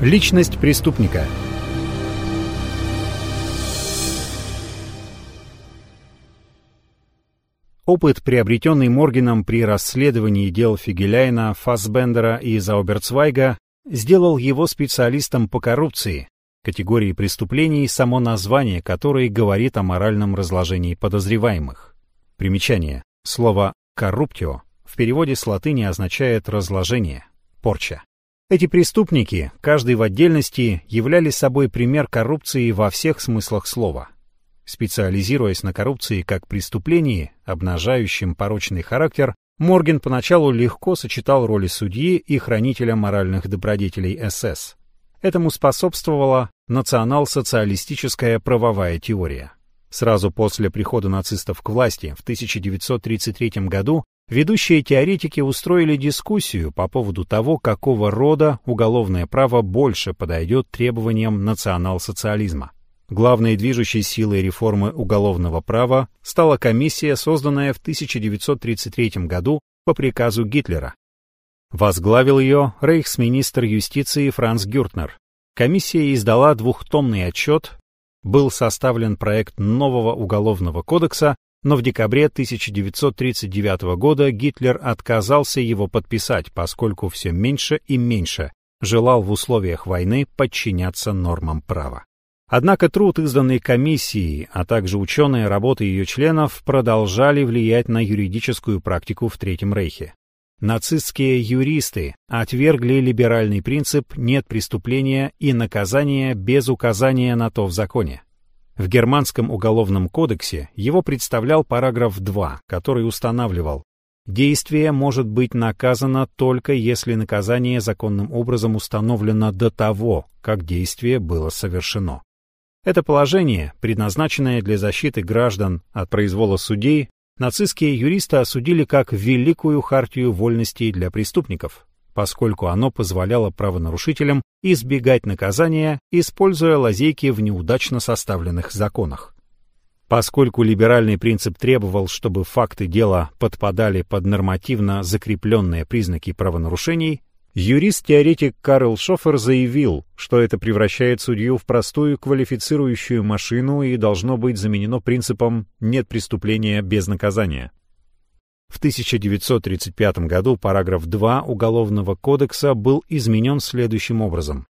Личность преступника Опыт, приобретенный Моргеном при расследовании дел Фигеляйна, Фассбендера и Зауберцвайга, сделал его специалистом по коррупции, категории преступлений, само название которой говорит о моральном разложении подозреваемых. Примечание. Слово «корруптио» в переводе с латыни означает «разложение», «порча». Эти преступники, каждый в отдельности, являли собой пример коррупции во всех смыслах слова. Специализируясь на коррупции как преступлении, обнажающем порочный характер, Морген поначалу легко сочетал роли судьи и хранителя моральных добродетелей СС. Этому способствовала национал-социалистическая правовая теория. Сразу после прихода нацистов к власти в 1933 году ведущие теоретики устроили дискуссию по поводу того, какого рода уголовное право больше подойдет требованиям национал-социализма. Главной движущей силой реформы уголовного права стала комиссия, созданная в 1933 году по приказу Гитлера. Возглавил ее рейхсминистр юстиции Франц Гюртнер. Комиссия издала двухтомный отчет, был составлен проект нового уголовного кодекса, но в декабре 1939 года Гитлер отказался его подписать, поскольку все меньше и меньше желал в условиях войны подчиняться нормам права. Однако труд изданной комиссии, а также ученые работы ее членов продолжали влиять на юридическую практику в Третьем Рейхе. Нацистские юристы отвергли либеральный принцип «нет преступления и наказания без указания на то в законе». В Германском уголовном кодексе его представлял параграф 2, который устанавливал Действие может быть наказано только если наказание законным образом установлено до того, как действие было совершено. Это положение, предназначенное для защиты граждан от произвола судей, нацистские юристы осудили как великую хартию вольностей для преступников, поскольку оно позволяло правонарушителям избегать наказания, используя лазейки в неудачно составленных законах. Поскольку либеральный принцип требовал, чтобы факты дела подпадали под нормативно закрепленные признаки правонарушений, юрист-теоретик Карл Шофер заявил, что это превращает судью в простую квалифицирующую машину и должно быть заменено принципом «нет преступления без наказания». В 1935 году параграф 2 Уголовного кодекса был изменен следующим образом.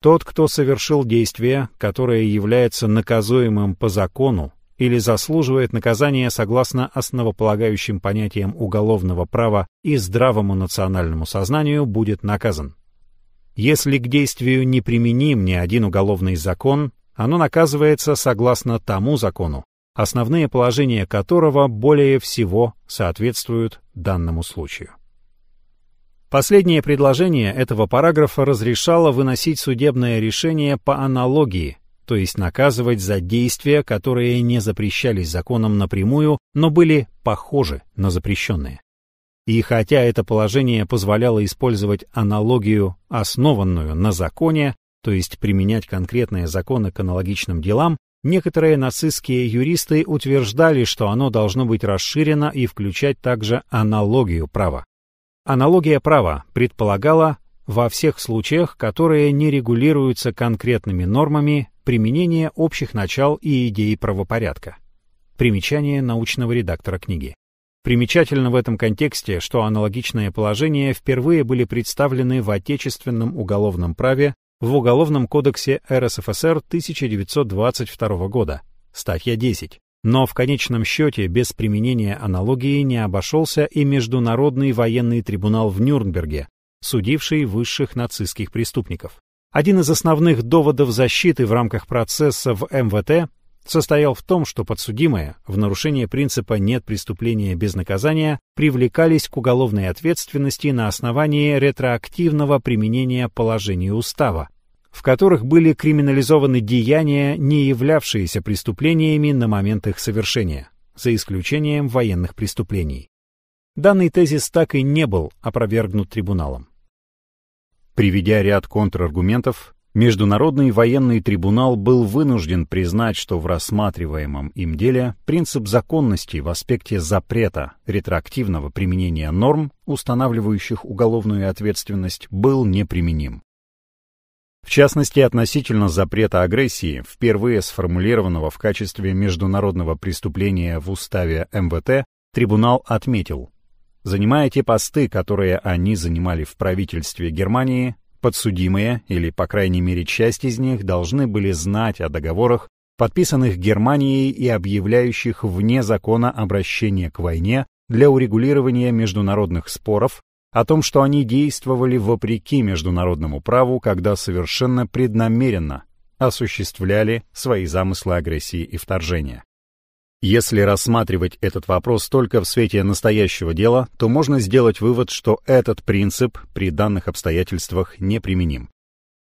Тот, кто совершил действие, которое является наказуемым по закону или заслуживает наказания согласно основополагающим понятиям уголовного права и здравому национальному сознанию, будет наказан. Если к действию не применим ни один уголовный закон, оно наказывается согласно тому закону, основные положения которого более всего соответствуют данному случаю. Последнее предложение этого параграфа разрешало выносить судебное решение по аналогии, то есть наказывать за действия, которые не запрещались законом напрямую, но были похожи на запрещенные. И хотя это положение позволяло использовать аналогию, основанную на законе, то есть применять конкретные законы к аналогичным делам, Некоторые нацистские юристы утверждали, что оно должно быть расширено и включать также аналогию права. Аналогия права предполагала во всех случаях, которые не регулируются конкретными нормами, применение общих начал и идей правопорядка. Примечание научного редактора книги. Примечательно в этом контексте, что аналогичные положения впервые были представлены в отечественном уголовном праве в Уголовном кодексе РСФСР 1922 года, статья 10. Но в конечном счете без применения аналогии не обошелся и Международный военный трибунал в Нюрнберге, судивший высших нацистских преступников. Один из основных доводов защиты в рамках процесса в МВТ состоял в том, что подсудимые в нарушение принципа «нет преступления без наказания» привлекались к уголовной ответственности на основании ретроактивного применения положений устава, в которых были криминализованы деяния, не являвшиеся преступлениями на момент их совершения, за исключением военных преступлений. Данный тезис так и не был опровергнут трибуналом. Приведя ряд контраргументов, Международный военный трибунал был вынужден признать, что в рассматриваемом им деле принцип законности в аспекте запрета ретроактивного применения норм, устанавливающих уголовную ответственность, был неприменим. В частности, относительно запрета агрессии, впервые сформулированного в качестве международного преступления в уставе МВТ, трибунал отметил, занимая те посты, которые они занимали в правительстве Германии, подсудимые, или, по крайней мере, часть из них, должны были знать о договорах, подписанных Германией и объявляющих вне закона обращение к войне для урегулирования международных споров, о том, что они действовали вопреки международному праву, когда совершенно преднамеренно осуществляли свои замыслы агрессии и вторжения. Если рассматривать этот вопрос только в свете настоящего дела, то можно сделать вывод, что этот принцип при данных обстоятельствах неприменим.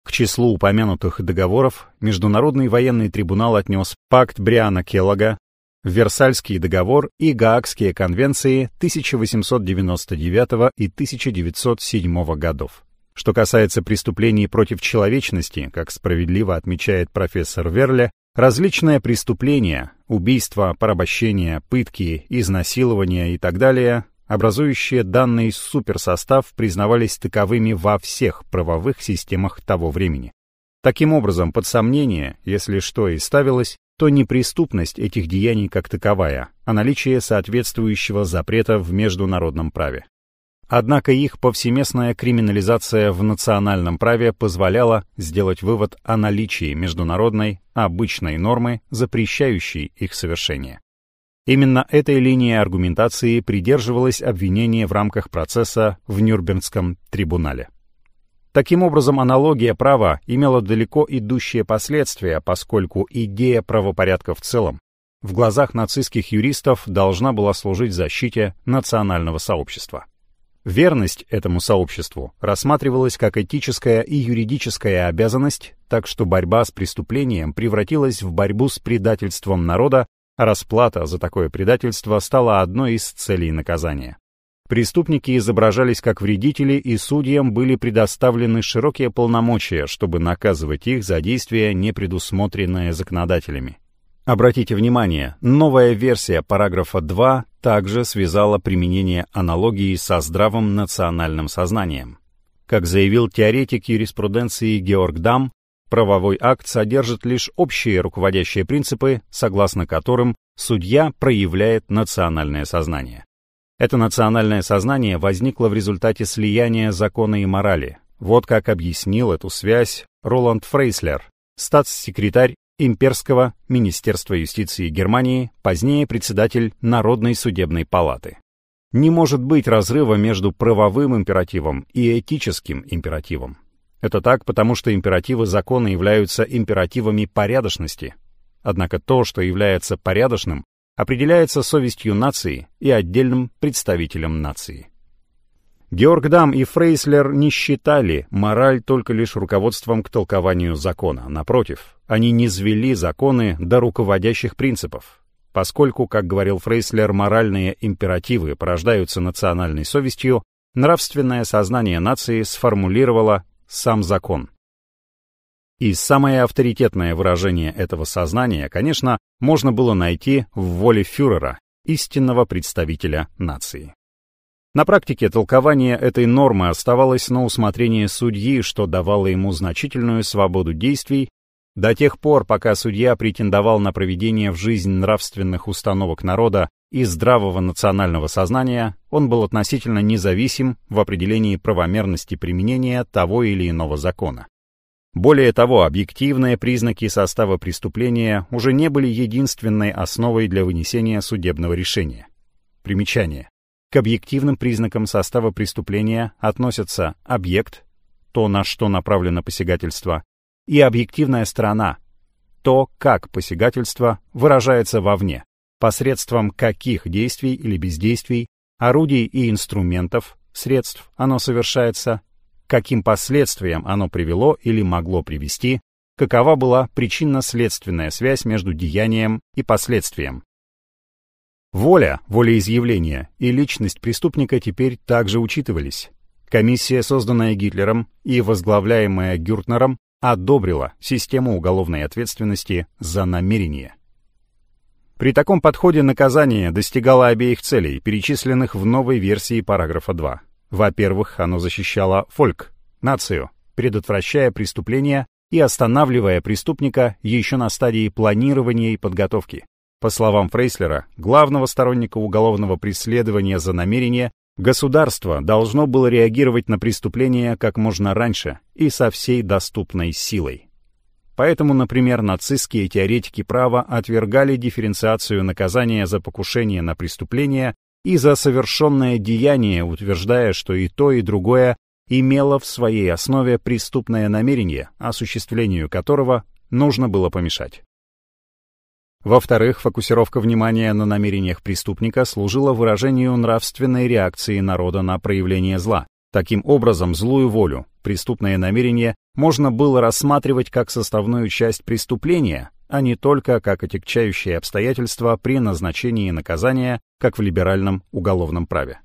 К числу упомянутых договоров Международный военный трибунал отнес пакт Бриана Келлога, Версальский договор и Гаагские конвенции 1899 и 1907 годов. Что касается преступлений против человечности, как справедливо отмечает профессор Верле, различные преступления, убийства, порабощения, пытки, изнасилования и так далее, образующие данный суперсостав, признавались таковыми во всех правовых системах того времени. Таким образом, под сомнение, если что и ставилось, то не преступность этих деяний как таковая, а наличие соответствующего запрета в международном праве. Однако их повсеместная криминализация в национальном праве позволяла сделать вывод о наличии международной, обычной нормы, запрещающей их совершение. Именно этой линии аргументации придерживалось обвинение в рамках процесса в Нюрнбергском трибунале. Таким образом, аналогия права имела далеко идущие последствия, поскольку идея правопорядка в целом в глазах нацистских юристов должна была служить защите национального сообщества. Верность этому сообществу рассматривалась как этическая и юридическая обязанность, так что борьба с преступлением превратилась в борьбу с предательством народа, а расплата за такое предательство стала одной из целей наказания. Преступники изображались как вредители, и судьям были предоставлены широкие полномочия, чтобы наказывать их за действия, не предусмотренные законодателями. Обратите внимание, новая версия параграфа 2 также связала применение аналогии со здравым национальным сознанием. Как заявил теоретик юриспруденции Георг Дам, правовой акт содержит лишь общие руководящие принципы, согласно которым судья проявляет национальное сознание. Это национальное сознание возникло в результате слияния закона и морали. Вот как объяснил эту связь Роланд Фрейслер, статс-секретарь Имперского Министерства юстиции Германии, позднее председатель Народной судебной палаты. Не может быть разрыва между правовым императивом и этическим императивом. Это так, потому что императивы закона являются императивами порядочности. Однако то, что является порядочным, определяется совестью нации и отдельным представителем нации. Георг Дам и Фрейслер не считали мораль только лишь руководством к толкованию закона. Напротив, они не звели законы до руководящих принципов. Поскольку, как говорил Фрейслер, моральные императивы порождаются национальной совестью, нравственное сознание нации сформулировало сам закон. И самое авторитетное выражение этого сознания, конечно, можно было найти в воле фюрера, истинного представителя нации. На практике толкование этой нормы оставалось на усмотрение судьи, что давало ему значительную свободу действий до тех пор, пока судья претендовал на проведение в жизнь нравственных установок народа и здравого национального сознания, он был относительно независим в определении правомерности применения того или иного закона. Более того, объективные признаки состава преступления уже не были единственной основой для вынесения судебного решения. Примечание. К объективным признакам состава преступления относятся объект, то, на что направлено посягательство, и объективная сторона, то, как посягательство выражается вовне, посредством каких действий или бездействий, орудий и инструментов, средств оно совершается каким последствиям оно привело или могло привести, какова была причинно-следственная связь между деянием и последствием. Воля, волеизъявление и личность преступника теперь также учитывались. Комиссия, созданная Гитлером и возглавляемая Гюртнером, одобрила систему уголовной ответственности за намерение. При таком подходе наказание достигало обеих целей, перечисленных в новой версии параграфа 2. Во-первых, оно защищало фольк, нацию, предотвращая преступления и останавливая преступника еще на стадии планирования и подготовки. По словам Фрейслера, главного сторонника уголовного преследования за намерение, государство должно было реагировать на преступления как можно раньше и со всей доступной силой. Поэтому, например, нацистские теоретики права отвергали дифференциацию наказания за покушение на преступление и за совершенное деяние, утверждая, что и то, и другое имело в своей основе преступное намерение, осуществлению которого нужно было помешать. Во-вторых, фокусировка внимания на намерениях преступника служила выражению нравственной реакции народа на проявление зла. Таким образом, злую волю, преступное намерение можно было рассматривать как составную часть преступления, а не только как отягчающее обстоятельство при назначении наказания, как в либеральном уголовном праве.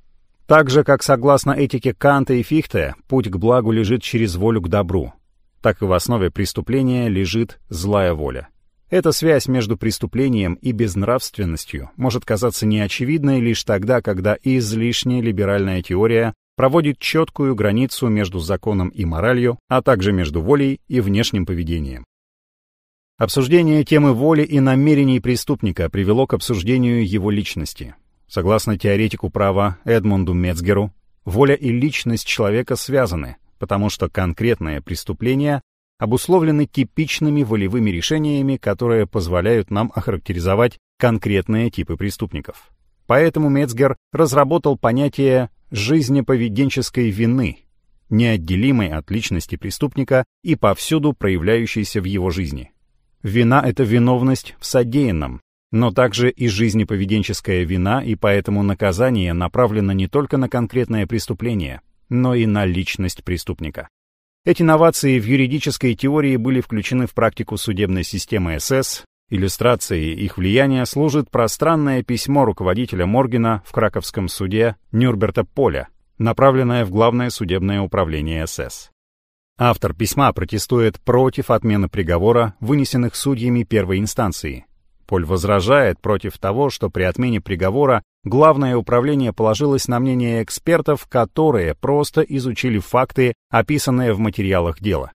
Так же, как согласно этике Канта и Фихте, путь к благу лежит через волю к добру, так и в основе преступления лежит злая воля. Эта связь между преступлением и безнравственностью может казаться неочевидной лишь тогда, когда излишняя либеральная теория проводит четкую границу между законом и моралью, а также между волей и внешним поведением. Обсуждение темы воли и намерений преступника привело к обсуждению его личности. Согласно теоретику права Эдмунду Мецгеру, воля и личность человека связаны, потому что конкретное преступление обусловлены типичными волевыми решениями, которые позволяют нам охарактеризовать конкретные типы преступников. Поэтому Мецгер разработал понятие жизнеповеденческой вины, неотделимой от личности преступника и повсюду проявляющейся в его жизни. Вина — это виновность в содеянном, но также и жизнеповеденческая вина, и поэтому наказание направлено не только на конкретное преступление, но и на личность преступника. Эти новации в юридической теории были включены в практику судебной системы СС. Иллюстрацией их влияния служит пространное письмо руководителя Моргена в Краковском суде Нюрберта Поля, направленное в Главное судебное управление СС. Автор письма протестует против отмены приговора, вынесенных судьями первой инстанции, Поль возражает против того, что при отмене приговора Главное управление положилось на мнение экспертов, которые просто изучили факты, описанные в материалах дела.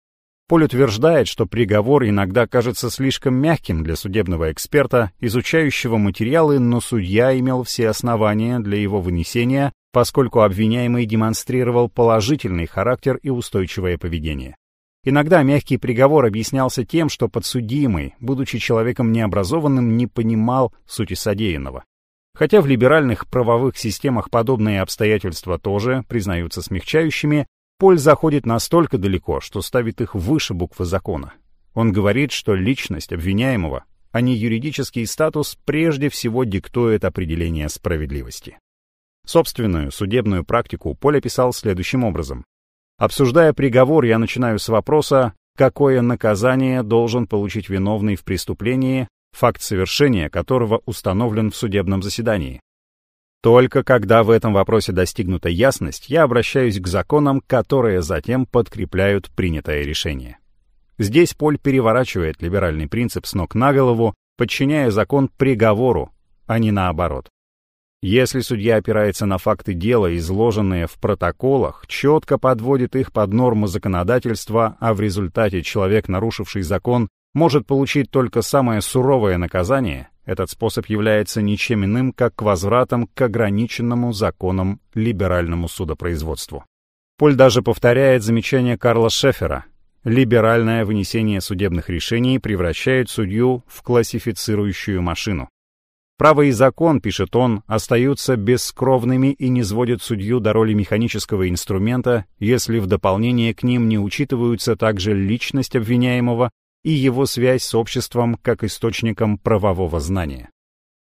Поль утверждает, что приговор иногда кажется слишком мягким для судебного эксперта, изучающего материалы, но судья имел все основания для его вынесения, поскольку обвиняемый демонстрировал положительный характер и устойчивое поведение. Иногда мягкий приговор объяснялся тем, что подсудимый, будучи человеком необразованным, не понимал сути содеянного. Хотя в либеральных правовых системах подобные обстоятельства тоже признаются смягчающими, Поль заходит настолько далеко, что ставит их выше буквы закона. Он говорит, что личность обвиняемого, а не юридический статус, прежде всего диктует определение справедливости. Собственную судебную практику Поль описал следующим образом. Обсуждая приговор, я начинаю с вопроса, какое наказание должен получить виновный в преступлении, факт совершения которого установлен в судебном заседании. Только когда в этом вопросе достигнута ясность, я обращаюсь к законам, которые затем подкрепляют принятое решение. Здесь Поль переворачивает либеральный принцип с ног на голову, подчиняя закон приговору, а не наоборот. Если судья опирается на факты дела, изложенные в протоколах, четко подводит их под нормы законодательства, а в результате человек, нарушивший закон, может получить только самое суровое наказание, этот способ является ничем иным, как возвратом к ограниченному законом либеральному судопроизводству. Поль даже повторяет замечание Карла Шефера. Либеральное вынесение судебных решений превращает судью в классифицирующую машину. Право и закон, пишет он, остаются бескровными и не сводят судью до роли механического инструмента, если в дополнение к ним не учитываются также личность обвиняемого и его связь с обществом как источником правового знания.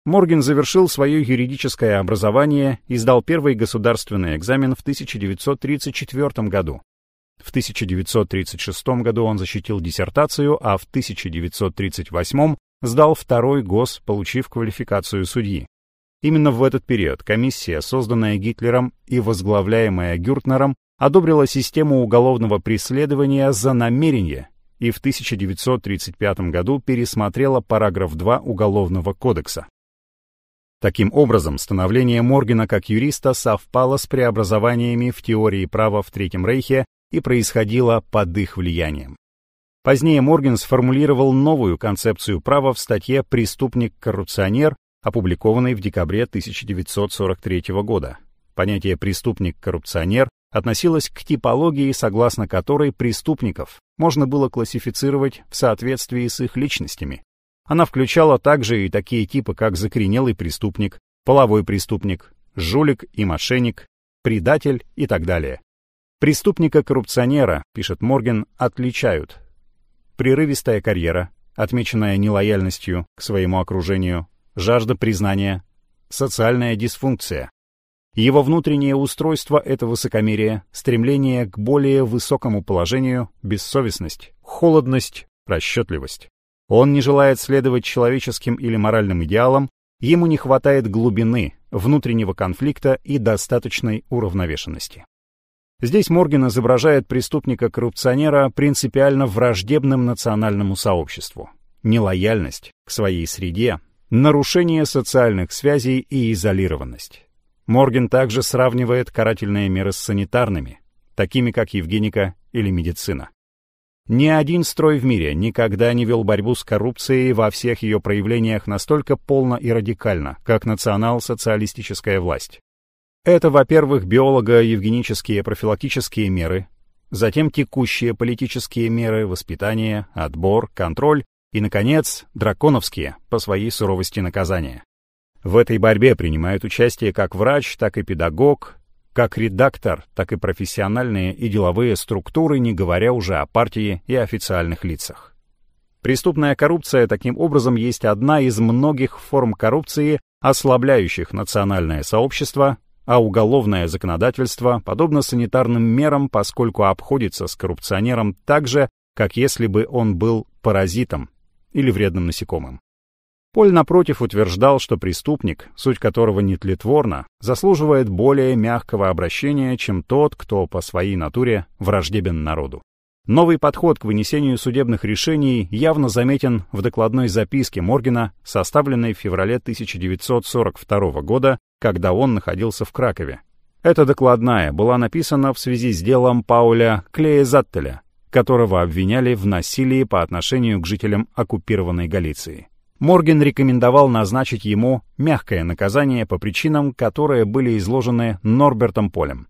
Морген завершил свое юридическое образование и сдал первый государственный экзамен в 1934 году. В 1936 году он защитил диссертацию, а в 1938 сдал второй ГОС, получив квалификацию судьи. Именно в этот период комиссия, созданная Гитлером и возглавляемая Гюртнером, одобрила систему уголовного преследования за намерение и в 1935 году пересмотрела параграф 2 Уголовного кодекса. Таким образом, становление Моргена как юриста совпало с преобразованиями в теории права в Третьем Рейхе и происходило под их влиянием. Позднее Морген сформулировал новую концепцию права в статье «Преступник-коррупционер», опубликованной в декабре 1943 года. Понятие «преступник-коррупционер» относилось к типологии, согласно которой преступников можно было классифицировать в соответствии с их личностями. Она включала также и такие типы, как закоренелый преступник, половой преступник, жулик и мошенник, предатель и так далее. Преступника-коррупционера, пишет Морген, отличают прерывистая карьера, отмеченная нелояльностью к своему окружению, жажда признания, социальная дисфункция. Его внутреннее устройство — это высокомерие, стремление к более высокому положению, бессовестность, холодность, расчетливость. Он не желает следовать человеческим или моральным идеалам, ему не хватает глубины, внутреннего конфликта и достаточной уравновешенности. Здесь Морген изображает преступника-коррупционера принципиально враждебным национальному сообществу. Нелояльность к своей среде, нарушение социальных связей и изолированность. Морген также сравнивает карательные меры с санитарными, такими как Евгеника или медицина. Ни один строй в мире никогда не вел борьбу с коррупцией во всех ее проявлениях настолько полно и радикально, как национал-социалистическая власть. Это, во-первых, биолого-евгенические профилактические меры, затем текущие политические меры, воспитание, отбор, контроль и, наконец, драконовские по своей суровости наказания. В этой борьбе принимают участие как врач, так и педагог, как редактор, так и профессиональные и деловые структуры, не говоря уже о партии и официальных лицах. Преступная коррупция таким образом есть одна из многих форм коррупции, ослабляющих национальное сообщество а уголовное законодательство подобно санитарным мерам, поскольку обходится с коррупционером так же, как если бы он был паразитом или вредным насекомым. Поль, напротив, утверждал, что преступник, суть которого нетлетворна, заслуживает более мягкого обращения, чем тот, кто по своей натуре враждебен народу. Новый подход к вынесению судебных решений явно заметен в докладной записке Моргена, составленной в феврале 1942 года когда он находился в Кракове. Эта докладная была написана в связи с делом Пауля Клеезаттеля, которого обвиняли в насилии по отношению к жителям оккупированной Галиции. Морген рекомендовал назначить ему мягкое наказание по причинам, которые были изложены Норбертом Полем.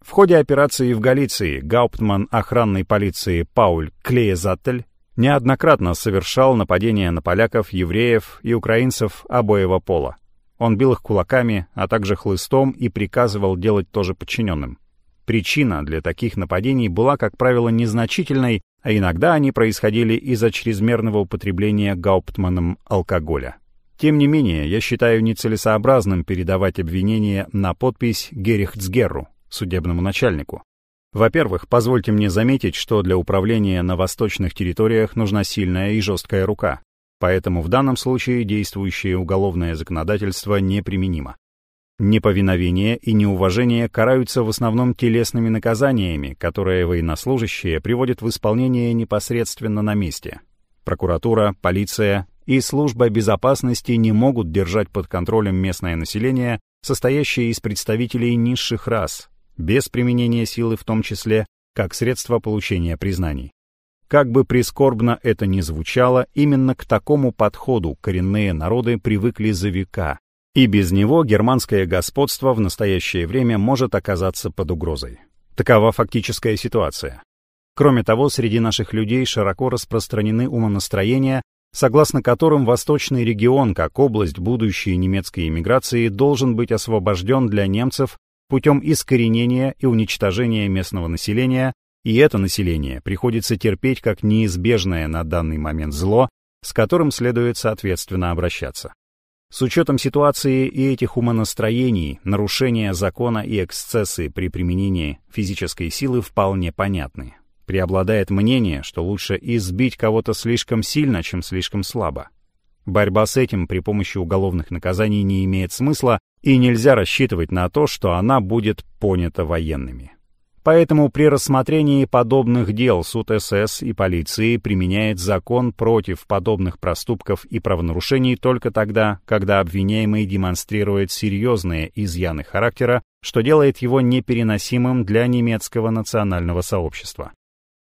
В ходе операции в Галиции гауптман охранной полиции Пауль Клеезаттель неоднократно совершал нападения на поляков, евреев и украинцев обоего пола. Он бил их кулаками, а также хлыстом и приказывал делать тоже подчиненным. Причина для таких нападений была, как правило, незначительной, а иногда они происходили из-за чрезмерного употребления Гауптманом алкоголя. Тем не менее, я считаю нецелесообразным передавать обвинение на подпись Герихцгерру, судебному начальнику. Во-первых, позвольте мне заметить, что для управления на восточных территориях нужна сильная и жесткая рука. Поэтому в данном случае действующее уголовное законодательство неприменимо. Неповиновение и неуважение караются в основном телесными наказаниями, которые военнослужащие приводят в исполнение непосредственно на месте. Прокуратура, полиция и служба безопасности не могут держать под контролем местное население, состоящее из представителей низших рас, без применения силы в том числе, как средство получения признаний. Как бы прискорбно это ни звучало, именно к такому подходу коренные народы привыкли за века, и без него германское господство в настоящее время может оказаться под угрозой. Такова фактическая ситуация. Кроме того, среди наших людей широко распространены умонастроения, согласно которым восточный регион, как область будущей немецкой иммиграции, должен быть освобожден для немцев путем искоренения и уничтожения местного населения, и это население приходится терпеть как неизбежное на данный момент зло, с которым следует соответственно обращаться. С учетом ситуации и этих умонастроений, нарушения закона и эксцессы при применении физической силы вполне понятны. Преобладает мнение, что лучше избить кого-то слишком сильно, чем слишком слабо. Борьба с этим при помощи уголовных наказаний не имеет смысла, и нельзя рассчитывать на то, что она будет понята военными. Поэтому при рассмотрении подобных дел суд СС и полиции применяет закон против подобных проступков и правонарушений только тогда, когда обвиняемый демонстрирует серьезные изъяны характера что делает его непереносимым для немецкого национального сообщества.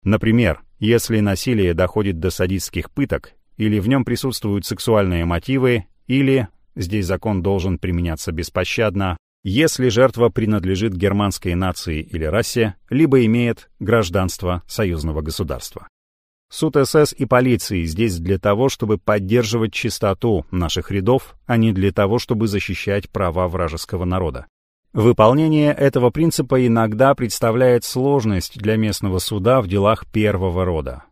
Например, если насилие доходит до садистских пыток, или в нем присутствуют сексуальные мотивы, или, здесь закон должен применяться беспощадно, если жертва принадлежит германской нации или расе, либо имеет гражданство союзного государства. Суд СС и полиции здесь для того, чтобы поддерживать чистоту наших рядов, а не для того, чтобы защищать права вражеского народа. Выполнение этого принципа иногда представляет сложность для местного суда в делах первого рода.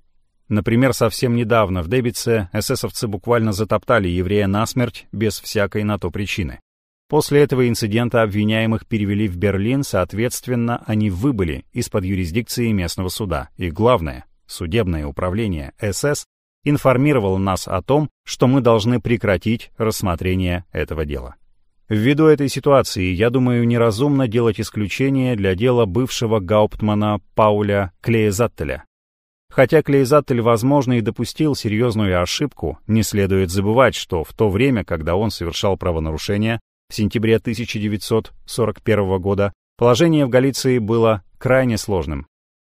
Например, совсем недавно в Дебице эсэсовцы буквально затоптали еврея насмерть без всякой на то причины. После этого инцидента обвиняемых перевели в Берлин, соответственно, они выбыли из-под юрисдикции местного суда. И главное, Судебное управление СС информировало нас о том, что мы должны прекратить рассмотрение этого дела. Ввиду этой ситуации, я думаю, неразумно делать исключение для дела бывшего гауптмана Пауля Клеезаттеля. Хотя Клейзаттель, возможно, и допустил серьезную ошибку, не следует забывать, что в то время, когда он совершал правонарушение, в сентябре 1941 года, положение в Галиции было крайне сложным.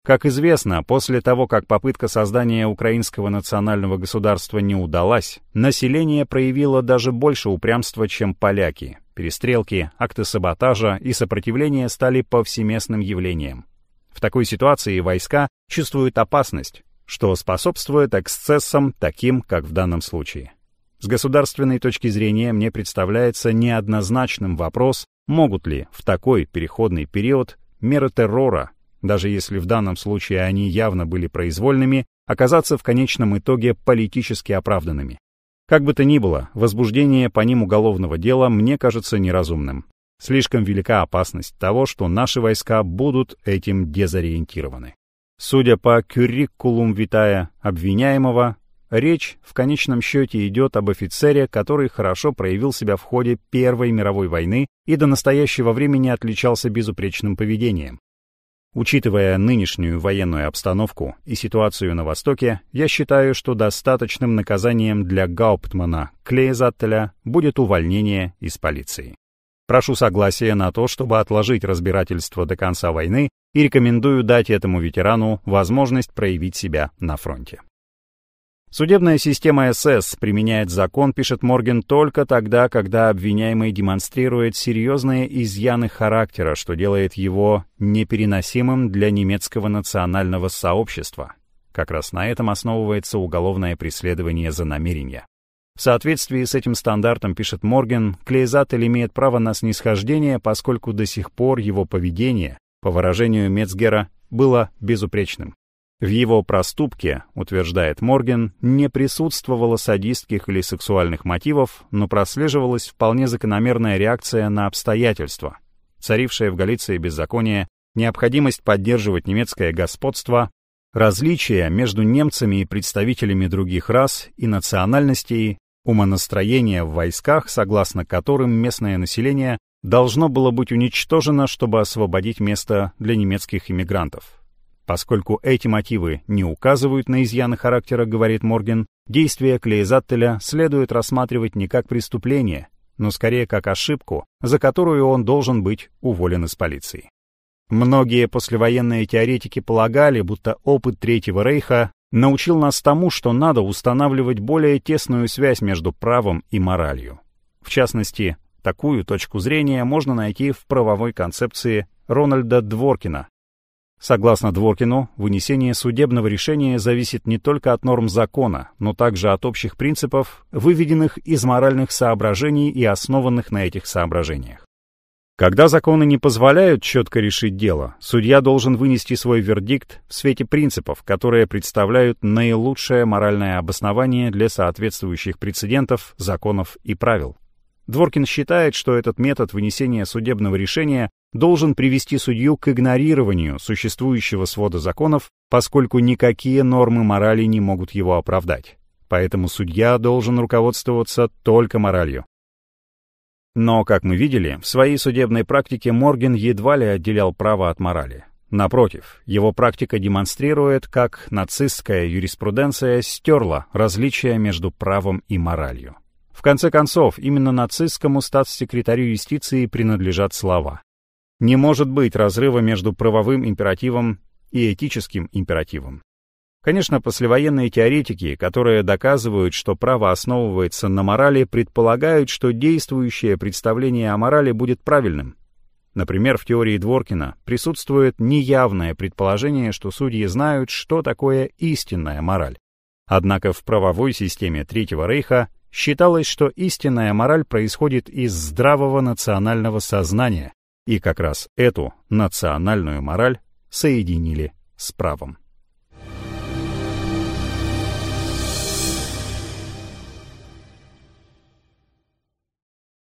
Как известно, после того, как попытка создания украинского национального государства не удалась, население проявило даже больше упрямства, чем поляки. Перестрелки, акты саботажа и сопротивления стали повсеместным явлением. В такой ситуации войска чувствуют опасность, что способствует эксцессам, таким, как в данном случае. С государственной точки зрения мне представляется неоднозначным вопрос, могут ли в такой переходный период меры террора даже если в данном случае они явно были произвольными, оказаться в конечном итоге политически оправданными. Как бы то ни было, возбуждение по ним уголовного дела мне кажется неразумным. Слишком велика опасность того, что наши войска будут этим дезориентированы. Судя по кюррикулум витая обвиняемого, речь в конечном счете идет об офицере, который хорошо проявил себя в ходе Первой мировой войны и до настоящего времени отличался безупречным поведением. Учитывая нынешнюю военную обстановку и ситуацию на Востоке, я считаю, что достаточным наказанием для Гауптмана Клейзаттеля будет увольнение из полиции. Прошу согласия на то, чтобы отложить разбирательство до конца войны и рекомендую дать этому ветерану возможность проявить себя на фронте. Судебная система СС применяет закон, пишет Морген, только тогда, когда обвиняемый демонстрирует серьезные изъяны характера, что делает его непереносимым для немецкого национального сообщества. Как раз на этом основывается уголовное преследование за намерение. В соответствии с этим стандартом, пишет Морген, Клейзатель имеет право на снисхождение, поскольку до сих пор его поведение, по выражению Мецгера, было безупречным. В его проступке, утверждает Морген, не присутствовало садистских или сексуальных мотивов, но прослеживалась вполне закономерная реакция на обстоятельства. Царившее в Галиции беззаконие, необходимость поддерживать немецкое господство, различия между немцами и представителями других рас и национальностей, умонастроение в войсках, согласно которым местное население должно было быть уничтожено, чтобы освободить место для немецких иммигрантов. Поскольку эти мотивы не указывают на изъяны характера, говорит Морген, действия Клейзаттеля следует рассматривать не как преступление, но скорее как ошибку, за которую он должен быть уволен из полиции. Многие послевоенные теоретики полагали, будто опыт Третьего Рейха научил нас тому, что надо устанавливать более тесную связь между правом и моралью. В частности, такую точку зрения можно найти в правовой концепции Рональда Дворкина, Согласно Дворкину, вынесение судебного решения зависит не только от норм закона, но также от общих принципов, выведенных из моральных соображений и основанных на этих соображениях. Когда законы не позволяют четко решить дело, судья должен вынести свой вердикт в свете принципов, которые представляют наилучшее моральное обоснование для соответствующих прецедентов, законов и правил. Дворкин считает, что этот метод вынесения судебного решения должен привести судью к игнорированию существующего свода законов, поскольку никакие нормы морали не могут его оправдать. Поэтому судья должен руководствоваться только моралью. Но, как мы видели, в своей судебной практике Морген едва ли отделял право от морали. Напротив, его практика демонстрирует, как нацистская юриспруденция стерла различия между правом и моралью. В конце концов, именно нацистскому статс-секретарю юстиции принадлежат слова Не может быть разрыва между правовым императивом и этическим императивом. Конечно, послевоенные теоретики, которые доказывают, что право основывается на морали, предполагают, что действующее представление о морали будет правильным. Например, в теории Дворкина присутствует неявное предположение, что судьи знают, что такое истинная мораль. Однако в правовой системе Третьего Рейха считалось, что истинная мораль происходит из здравого национального сознания, и как раз эту национальную мораль соединили с правом.